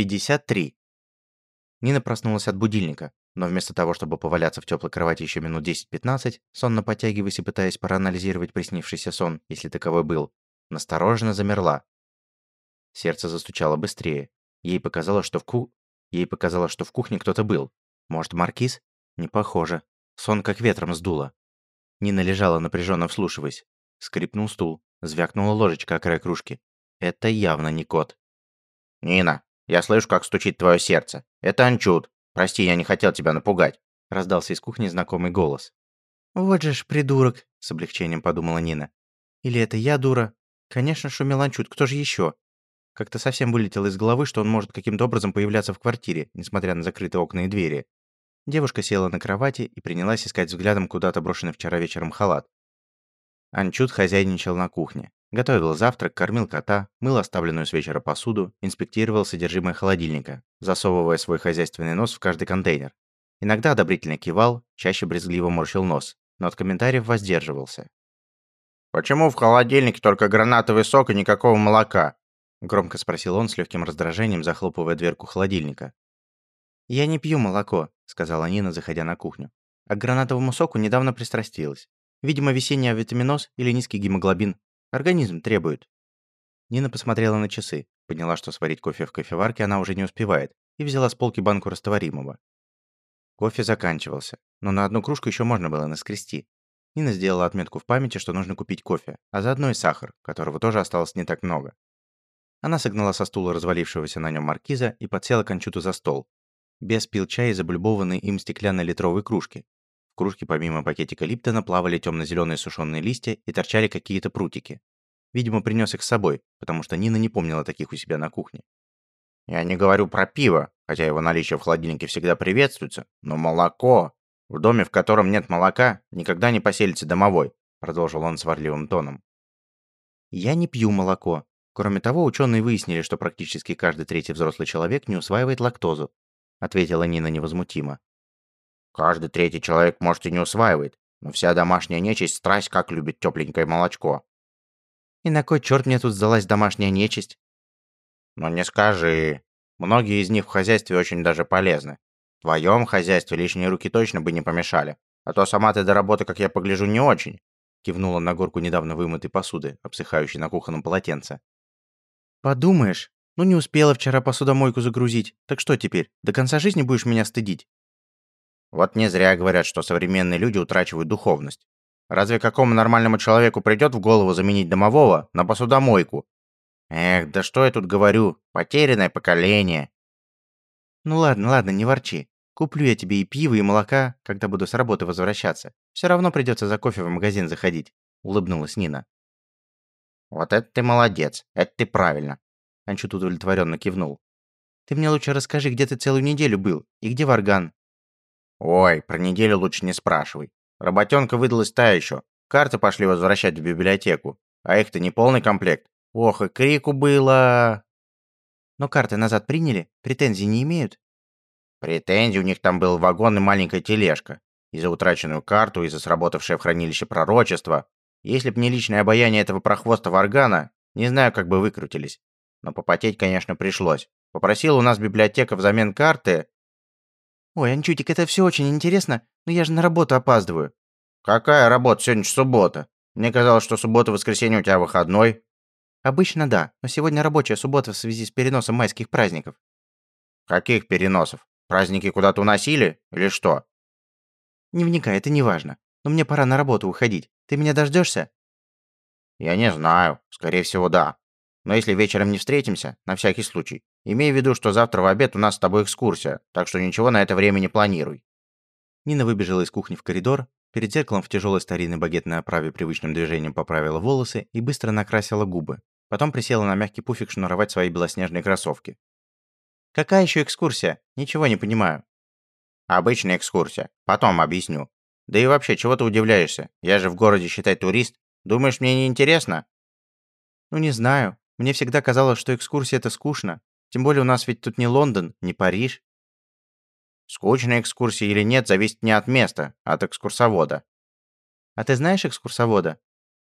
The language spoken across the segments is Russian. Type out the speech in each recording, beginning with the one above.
53. Нина проснулась от будильника, но вместо того, чтобы поваляться в теплой кровати еще минут 10-15, сонно потягиваясь и пытаясь проанализировать приснившийся сон, если таковой был, настороженно замерла. Сердце застучало быстрее. Ей показалось, что в ку... Ей показалось, что в кухне кто-то был. Может, маркиз? Не похоже. Сон как ветром сдуло. Нина лежала напряженно вслушиваясь. Скрипнул стул, звякнула ложечка о край кружки. Это явно не кот. «Нина, я слышу, как стучит твое сердце. Это Анчут. Прости, я не хотел тебя напугать», — раздался из кухни знакомый голос. «Вот же ж придурок», — с облегчением подумала Нина. «Или это я дура? Конечно, шумел Анчут, кто же еще? Как-то совсем вылетело из головы, что он может каким-то образом появляться в квартире, несмотря на закрытые окна и двери. Девушка села на кровати и принялась искать взглядом куда-то брошенный вчера вечером халат. Анчут хозяйничал на кухне. Готовил завтрак, кормил кота, мыл оставленную с вечера посуду, инспектировал содержимое холодильника, засовывая свой хозяйственный нос в каждый контейнер. Иногда одобрительно кивал, чаще брезгливо морщил нос, но от комментариев воздерживался. «Почему в холодильнике только гранатовый сок и никакого молока?» Громко спросил он с легким раздражением, захлопывая дверку холодильника. «Я не пью молоко», — сказала Нина, заходя на кухню. «А к гранатовому соку недавно пристрастилась. Видимо, весенний авитаминоз или низкий гемоглобин. Организм требует». Нина посмотрела на часы, поняла, что сварить кофе в кофеварке она уже не успевает, и взяла с полки банку растворимого. Кофе заканчивался, но на одну кружку еще можно было наскрести. Нина сделала отметку в памяти, что нужно купить кофе, а заодно и сахар, которого тоже осталось не так много. Она согнала со стула развалившегося на нем маркиза и подсела к Анчуту за стол. Бес пил чай из облюбованной им стеклянной литровой кружки. Кружке помимо пакетика Липтона плавали темно-зеленые сушеные листья и торчали какие-то прутики. Видимо, принес их с собой, потому что Нина не помнила таких у себя на кухне. «Я не говорю про пиво, хотя его наличие в холодильнике всегда приветствуется, но молоко. В доме, в котором нет молока, никогда не поселится домовой», продолжил он сварливым тоном. «Я не пью молоко», Кроме того, ученые выяснили, что практически каждый третий взрослый человек не усваивает лактозу, ответила Нина невозмутимо. Каждый третий человек, может, и не усваивает, но вся домашняя нечисть страсть как любит тепленькое молочко. И на кой черт мне тут сдалась домашняя нечисть? Ну не скажи. Многие из них в хозяйстве очень даже полезны. В твоем хозяйстве лишние руки точно бы не помешали. А то сама ты до работы, как я погляжу, не очень. Кивнула на горку недавно вымытой посуды, обсыхающей на кухонном полотенце. «Подумаешь, ну не успела вчера посудомойку загрузить. Так что теперь, до конца жизни будешь меня стыдить?» Вот не зря говорят, что современные люди утрачивают духовность. Разве какому нормальному человеку придет в голову заменить домового на посудомойку? Эх, да что я тут говорю, потерянное поколение. Ну ладно, ладно, не ворчи. Куплю я тебе и пиво, и молока, когда буду с работы возвращаться. Все равно придется за кофе в магазин заходить, улыбнулась Нина. «Вот это ты молодец, это ты правильно!» Анчут удовлетворенно кивнул. «Ты мне лучше расскажи, где ты целую неделю был, и где Варган?» «Ой, про неделю лучше не спрашивай. Работенка выдалась та еще. Карты пошли возвращать в библиотеку. А их-то не полный комплект. Ох, и крику было!» «Но карты назад приняли? Претензий не имеют?» Претензий у них там был вагон и маленькая тележка. И за утраченную карту, и за сработавшее в хранилище пророчество. Если б не личное обаяние этого прохвоста Варгана, не знаю, как бы выкрутились. Но попотеть, конечно, пришлось. Попросил у нас библиотека взамен карты. Ой, Анчутик, это все очень интересно, но я же на работу опаздываю. Какая работа? Сегодня же суббота. Мне казалось, что суббота-воскресенье у тебя выходной. Обычно да, но сегодня рабочая суббота в связи с переносом майских праздников. Каких переносов? Праздники куда-то уносили? Или что? Не вникай, это не важно. Но мне пора на работу уходить. Ты меня дождешься? Я не знаю. Скорее всего, да. Но если вечером не встретимся, на всякий случай, имей в виду, что завтра в обед у нас с тобой экскурсия, так что ничего на это время не планируй. Нина выбежала из кухни в коридор, перед зеркалом в тяжелой старинной багетной оправе привычным движением поправила волосы и быстро накрасила губы. Потом присела на мягкий пуфик шнуровать свои белоснежные кроссовки. «Какая еще экскурсия? Ничего не понимаю». «Обычная экскурсия. Потом объясню. Да и вообще, чего ты удивляешься? Я же в городе, считай, турист. Думаешь, мне не интересно? Ну, не знаю. Мне всегда казалось, что экскурсия – это скучно. Тем более у нас ведь тут не Лондон, не Париж. Скучная экскурсия или нет, зависит не от места, а от экскурсовода. А ты знаешь экскурсовода?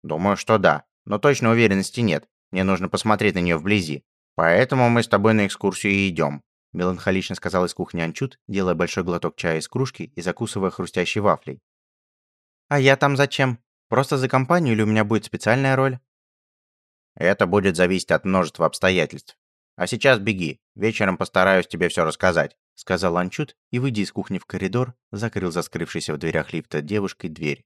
Думаю, что да, но точной уверенности нет. Мне нужно посмотреть на нее вблизи. Поэтому мы с тобой на экскурсию и идем. Меланхолично сказал из кухни Анчут, делая большой глоток чая из кружки и закусывая хрустящей вафлей. «А я там зачем? Просто за компанию или у меня будет специальная роль?» «Это будет зависеть от множества обстоятельств. А сейчас беги, вечером постараюсь тебе все рассказать», сказал Анчут и, выйдя из кухни в коридор, закрыл за скрывшейся в дверях лифта девушкой дверь.